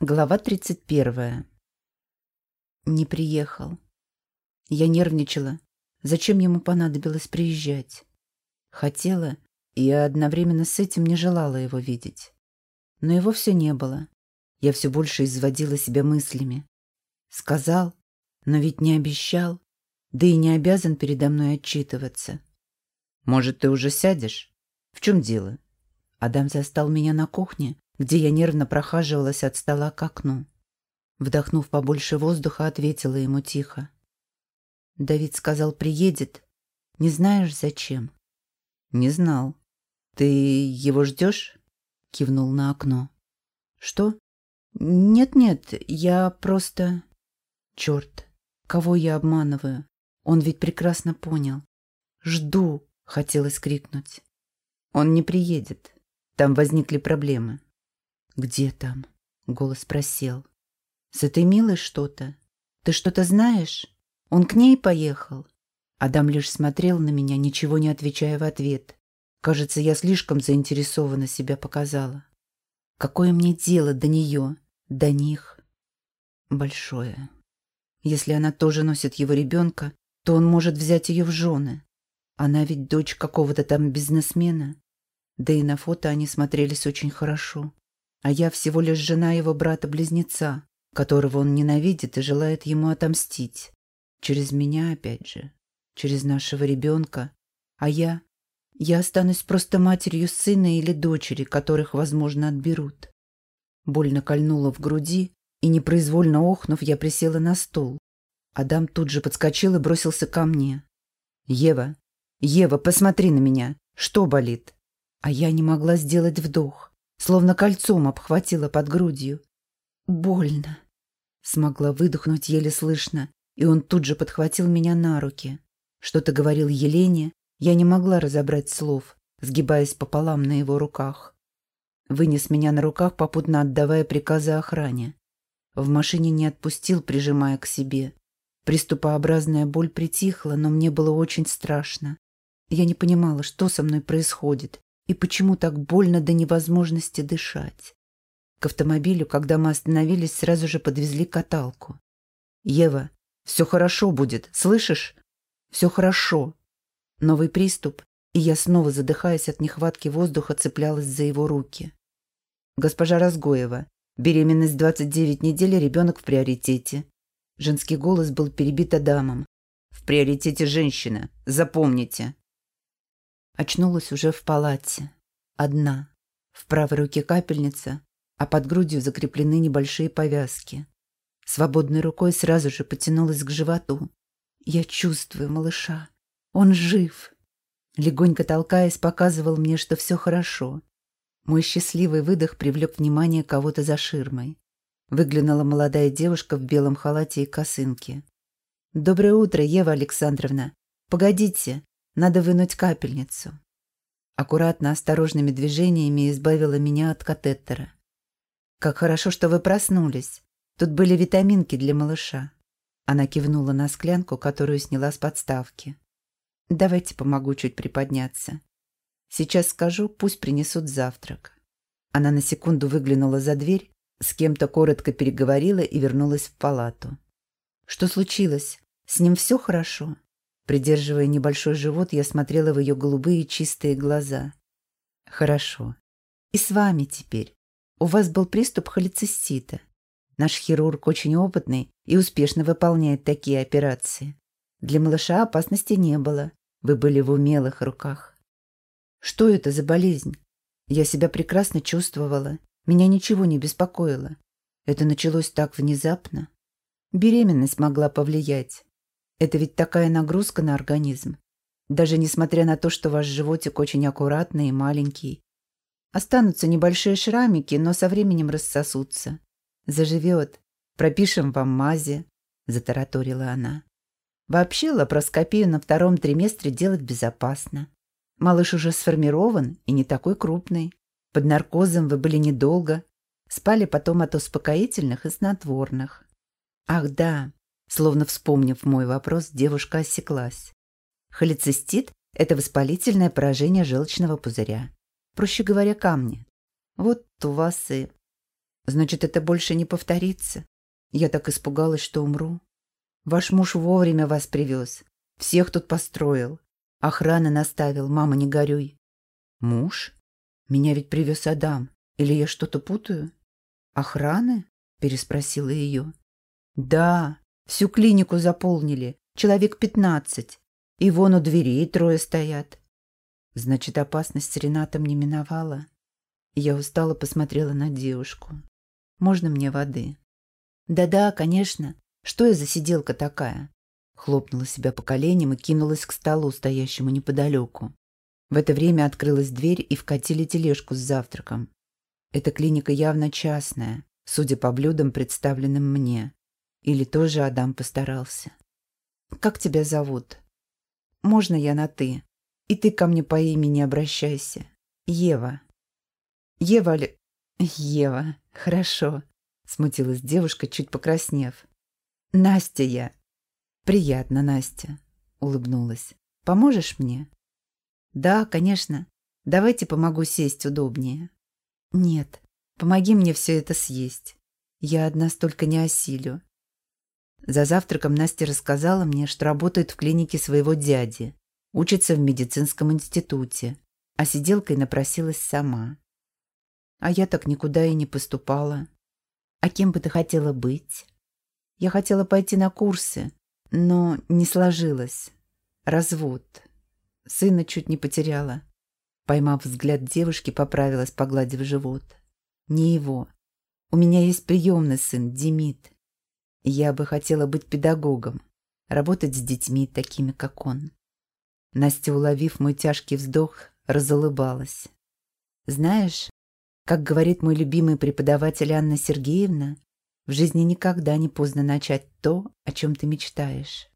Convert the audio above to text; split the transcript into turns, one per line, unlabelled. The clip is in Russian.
Глава 31. Не приехал. Я нервничала. Зачем ему понадобилось приезжать? Хотела, и одновременно с этим не желала его видеть. Но его все не было. Я все больше изводила себя мыслями. Сказал, но ведь не обещал, да и не обязан передо мной отчитываться. «Может, ты уже сядешь? В чем дело?» Адам застал меня на кухне, где я нервно прохаживалась от стола к окну. Вдохнув побольше воздуха, ответила ему тихо. Давид сказал, приедет. Не знаешь, зачем? Не знал. Ты его ждешь? Кивнул на окно. Что? Нет-нет, я просто... Черт, кого я обманываю? Он ведь прекрасно понял. Жду, хотелось крикнуть. Он не приедет. Там возникли проблемы. «Где там?» — голос просел. «С этой милой что-то? Ты что-то знаешь? Он к ней поехал?» Адам лишь смотрел на меня, ничего не отвечая в ответ. Кажется, я слишком заинтересованно себя показала. Какое мне дело до нее, до них? Большое. Если она тоже носит его ребенка, то он может взять ее в жены. Она ведь дочь какого-то там бизнесмена. Да и на фото они смотрелись очень хорошо а я всего лишь жена его брата-близнеца, которого он ненавидит и желает ему отомстить. Через меня, опять же, через нашего ребенка. А я... Я останусь просто матерью сына или дочери, которых, возможно, отберут. Больно кольнула в груди, и, непроизвольно охнув, я присела на стол. Адам тут же подскочил и бросился ко мне. «Ева! Ева, посмотри на меня! Что болит?» А я не могла сделать вдох словно кольцом обхватила под грудью. «Больно!» Смогла выдохнуть еле слышно, и он тут же подхватил меня на руки. Что-то говорил Елене, я не могла разобрать слов, сгибаясь пополам на его руках. Вынес меня на руках, попутно отдавая приказы охране. В машине не отпустил, прижимая к себе. Приступообразная боль притихла, но мне было очень страшно. Я не понимала, что со мной происходит, и почему так больно до невозможности дышать? К автомобилю, когда мы остановились, сразу же подвезли каталку. «Ева, все хорошо будет, слышишь? Все хорошо». Новый приступ, и я снова, задыхаясь от нехватки воздуха, цеплялась за его руки. «Госпожа Разгоева, беременность 29 недель, ребенок в приоритете». Женский голос был перебит Адамом. «В приоритете женщина, запомните». Очнулась уже в палате. Одна. В правой руке капельница, а под грудью закреплены небольшие повязки. Свободной рукой сразу же потянулась к животу. Я чувствую малыша. Он жив. Легонько толкаясь, показывал мне, что все хорошо. Мой счастливый выдох привлек внимание кого-то за ширмой. Выглянула молодая девушка в белом халате и косынке. «Доброе утро, Ева Александровна. Погодите, надо вынуть капельницу. Аккуратно, осторожными движениями избавила меня от катетера. «Как хорошо, что вы проснулись. Тут были витаминки для малыша». Она кивнула на склянку, которую сняла с подставки. «Давайте помогу чуть приподняться. Сейчас скажу, пусть принесут завтрак». Она на секунду выглянула за дверь, с кем-то коротко переговорила и вернулась в палату. «Что случилось? С ним все хорошо?» Придерживая небольшой живот, я смотрела в ее голубые чистые глаза. «Хорошо. И с вами теперь. У вас был приступ холецистита. Наш хирург очень опытный и успешно выполняет такие операции. Для малыша опасности не было. Вы были в умелых руках. Что это за болезнь? Я себя прекрасно чувствовала. Меня ничего не беспокоило. Это началось так внезапно. Беременность могла повлиять. Это ведь такая нагрузка на организм. Даже несмотря на то, что ваш животик очень аккуратный и маленький. Останутся небольшие шрамики, но со временем рассосутся. Заживет. Пропишем вам мази, затараторила она. Вообще лапароскопию на втором триместре делать безопасно. Малыш уже сформирован и не такой крупный. Под наркозом вы были недолго. Спали потом от успокоительных и снотворных. Ах да, Словно вспомнив мой вопрос, девушка осеклась. Холецистит – это воспалительное поражение желчного пузыря. Проще говоря, камни. Вот у вас и... Значит, это больше не повторится. Я так испугалась, что умру. Ваш муж вовремя вас привез. Всех тут построил. Охраны наставил, мама, не горюй. Муж? Меня ведь привез Адам. Или я что-то путаю? Охраны? Переспросила ее. Да, всю клинику заполнили. Человек пятнадцать. И вон у дверей трое стоят. Значит, опасность с Ренатом не миновала. Я устало посмотрела на девушку. Можно мне воды? Да-да, конечно. Что я за сиделка такая? Хлопнула себя по коленям и кинулась к столу, стоящему неподалеку. В это время открылась дверь и вкатили тележку с завтраком. Эта клиника явно частная, судя по блюдам, представленным мне. Или тоже Адам постарался. «Как тебя зовут?» «Можно я на «ты»?» И ты ко мне по имени обращайся. Ева. Ева ли... Ева. Хорошо. Смутилась девушка, чуть покраснев. Настя я. Приятно, Настя. Улыбнулась. Поможешь мне? Да, конечно. Давайте помогу сесть удобнее. Нет, помоги мне все это съесть. Я одна столько не осилю. За завтраком Настя рассказала мне, что работает в клинике своего дяди, Учится в медицинском институте, а сиделкой напросилась сама. А я так никуда и не поступала. А кем бы ты хотела быть? Я хотела пойти на курсы, но не сложилось. Развод. Сына чуть не потеряла. Поймав взгляд девушки, поправилась, погладив живот. Не его. У меня есть приемный сын, Демид. Я бы хотела быть педагогом, работать с детьми, такими как он. Настя, уловив мой тяжкий вздох, разулыбалась. «Знаешь, как говорит мой любимый преподаватель Анна Сергеевна, в жизни никогда не поздно начать то, о чем ты мечтаешь.